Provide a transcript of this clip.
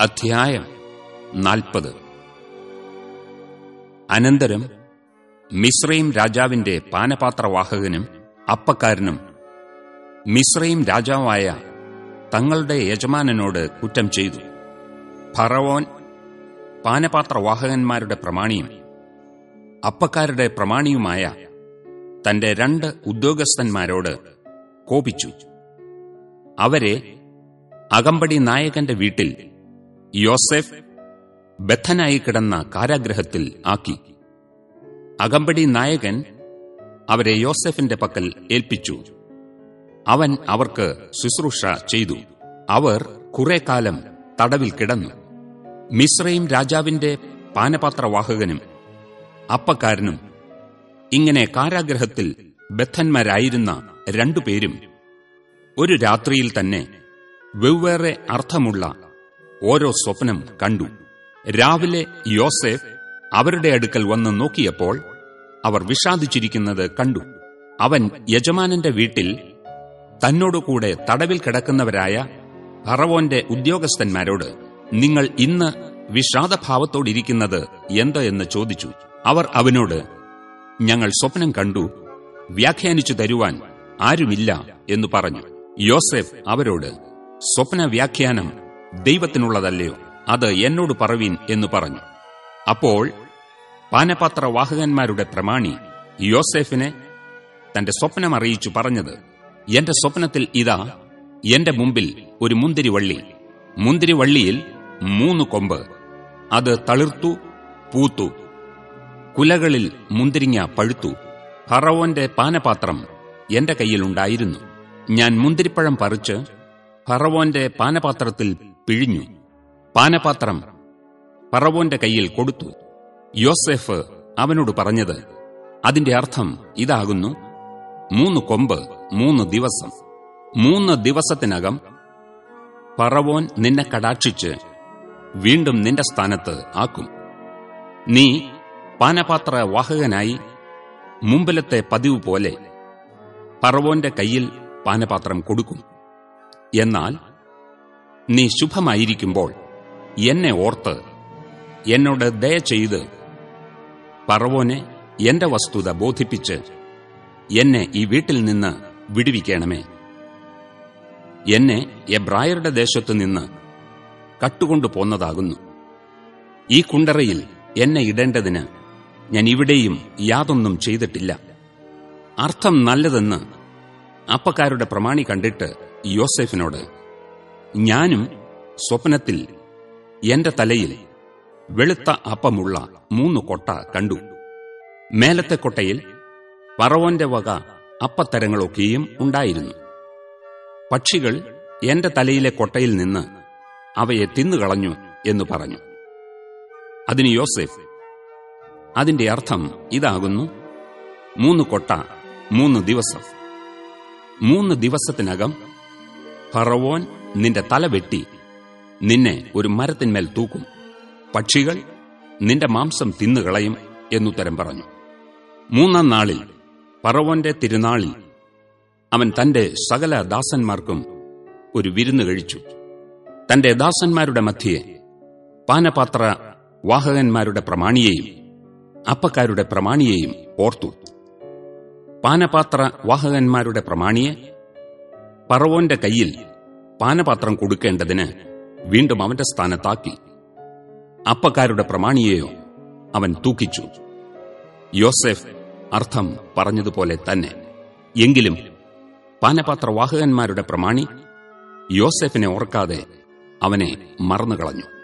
അധ്യായം നാൽപ്പത്. അനന്തരം മിശ്രയും രാജാവിന്റെ പാനപാത്രവാഹകനും അപ്പക്കാരനും മിശ്രയും രാജാവായ തങ്ങളുടെ യജമാനനോട് കുറ്റം ചെയ്തു. ഫറവോൻ പാനപാത്രവാഹകന്മാരുടെ പ്രമാണിയും അപ്പക്കാരുടെ പ്രമാണിയുമായ തന്റെ രണ്ട് ഉദ്യോഗസ്ഥന്മാരോട് കോപിച്ചു. അവരെ അകമ്പടി നായകന്റെ വീട്ടിൽ യോസെഫ് ബദ്ധനായി കിടന്ന കാരാഗ്രഹത്തിൽ ആക്കി. അകമ്പടി നായകൻ അവരെ യോസെഫിന്റെ പക്കൽ ഏൽപ്പിച്ചു. അവൻ അവർക്ക് ശുശ്രൂഷ ചെയ്തു. അവർ കുറെ കാലം തടവിൽ കിടന്നു. മിശ്രയും രാജാവിന്റെ പാനപാത്രവാഹകനും അപ്പക്കാരനും ഇങ്ങനെ കാരാഗ്രഹത്തിൽ ബദ്ധന്മാരായിരുന്ന രണ്ടുപേരും ഒരു രാത്രിയിൽ തന്നെ വെവ്വേറെ അർത്ഥമുള്ള ഓരോ സ്വപ്നം കണ്ടു. രാവിലെ യോസെഫ് അവരുടെ അടുക്കൽ വന്ന് നോക്കിയപ്പോൾ അവർ വിഷാദിച്ചിരിക്കുന്നത് കണ്ടു. അവൻ യജമാനന്റെ വീട്ടിൽ തന്നോടുകൂടെ തടവിൽ കിടക്കുന്നവരായ ഫറവോന്റെ ഉദ്യോഗസ്ഥന്മാരോട് നിങ്ങൾ ഇന്ന് വിഷാദഭാവത്തോടിരിക്കുന്നത് എന്തോ എന്ന് ചോദിച്ചു. അവർ അവനോട് ഞങ്ങൾ സ്വപ്നം കണ്ടു. വ്യാഖ്യാനിച്ചു തരുവാൻ ആരുമില്ല എന്ന് പറഞ്ഞു. യോസെഫ് അവരോട് സ്വപ്ന വ്യാഖ്യാനം ദൈവത്തിനുള്ളതല്ലയോ? അത് എന്നോട് പറവീൻ എന്ന് പറഞ്ഞു. അപ്പോൾ പാനപാത്രവാഹകന്മാരുടെ പ്രമാണി യോസെഫിനെ തന്റെ സ്വപ്നം അറിയിച്ചു പറഞ്ഞത് എന്റെ സ്വപ്നത്തിൽ ഇതാ എന്റെ മുമ്പിൽ ഒരു മുന്തിരിവള്ളി. മുന്തിരിവള്ളിയിൽ മൂന്ന് കൊമ്പ്. അത് തളിർത്തു പൂത്തു. കുലകളിൽ മുന്തിരിങ്ങ പഴുത്തു. ഫറവോന്റെ പാനപാത്രം എന്റെ കയ്യിലുണ്ടായിരുന്നു ഞാൻ മുന്തിരിപ്പഴം പറിച്ച് ഫറവോന്റെ പാനപാത്രത്തിൽ പിഴിഞ്ഞു. പാനപാത്രം പറവോന്റെ കയ്യിൽ കൊടുത്തു. യോസെഫ് അവനോട് പറഞ്ഞത് അതിന്റെ അർത്ഥം ഇതാകുന്നു മൂന്ന് കൊമ്പ് മൂന്ന് ദിവസം മൂന്ന് ദിവസത്തിനകം പറവോൻ നിന്നെ കടാക്ഷിച്ച് വീണ്ടും നിന്റെ സ്ഥാനത്ത് ആക്കും. നീ പാനപാത്ര വാഹകനായി മുമ്പിലത്തെ പതിവ് പോലെ പറവോന്റെ കയ്യിൽ പാനപാത്രം കൊടുക്കും. എന്നാൽ നീ ശുഭമായിരിക്കുമ്പോൾ എന്നെ ഓർത്ത് എന്നോട് ദയ ചെയ്ത് പറവോനെ എന്റെ വസ്തുത ബോധിപ്പിച്ച് എന്നെ ഈ വീട്ടിൽ നിന്ന് വിടുവിക്കണമേ. എന്നെ എബ്രായരുടെ ദേശത്തു നിന്ന് കട്ടുകൊണ്ടു പോന്നതാകുന്നു. ഈ കുണ്ടറയിൽ എന്നെ ഇടേണ്ടതിന് ഞാൻ ഇവിടെയും യാതൊന്നും ചെയ്തിട്ടില്ല. അർത്ഥം നല്ലതെന്ന് അപ്പക്കാരുടെ പ്രമാണി കണ്ടിട്ട് യോസെഫിനോട് ഞാനും സ്വപ്നത്തിൽ എന്റെ തലയിൽ വെളുത്ത അപ്പമുള്ള മൂന്ന് കൊട്ട കണ്ടു. മേലത്തെ കൊട്ടയിൽ പറവോന്റെ വക അപ്പത്തരങ്ങളൊക്കെയും ഉണ്ടായിരുന്നു. പക്ഷികൾ എന്റെ തലയിലെ കൊട്ടയിൽ നിന്ന് അവയെ തിന്നുകളഞ്ഞു എന്ന് പറഞ്ഞു. അതിന് യോസെഫ് അതിന്റെ അർത്ഥം ഇതാകുന്നു മൂന്ന് കൊട്ട മൂന്ന് ദിവസം. മൂന്ന് ദിവസത്തിനകം ഫറവോൻ നിന്റെ തല വെട്ടി നിന്നെ ഒരു മരത്തിന്മേൽ തൂക്കും. പക്ഷികൾ നിന്റെ മാംസം തിന്നുകളയും എന്നുത്തരം പറഞ്ഞു. മൂന്നാം നാളിൽ പറവന്റെ തിരുനാളിൽ അവൻ തന്റെ സകല ദാസന്മാർക്കും ഒരു വിരുന്ന് കഴിച്ചു. തന്റെ ദാസന്മാരുടെ മധ്യയെ പാനപാത്ര വാഹകന്മാരുടെ പ്രമാണിയെയും അപ്പക്കാരുടെ പ്രമാണിയെയും ഓർത്തു. പാനപാത്ര വാഹകന്മാരുടെ പ്രമാണിയെ പറവോന്റെ കയ്യിൽ പാനപാത്രം കൊടുക്കേണ്ടതിന് വീണ്ടും അവന്റെ സ്ഥാനത്താക്കി. അപ്പക്കാരുടെ പ്രമാണിയെയോ അവൻ തൂക്കിച്ചു. യോസെഫ് അർത്ഥം പറഞ്ഞതുപോലെ തന്നെ. എങ്കിലും പാനപാത്രവാഹകന്മാരുടെ പ്രമാണി യോസെഫിനെ ഓർക്കാതെ അവനെ മറന്നുകളഞ്ഞു.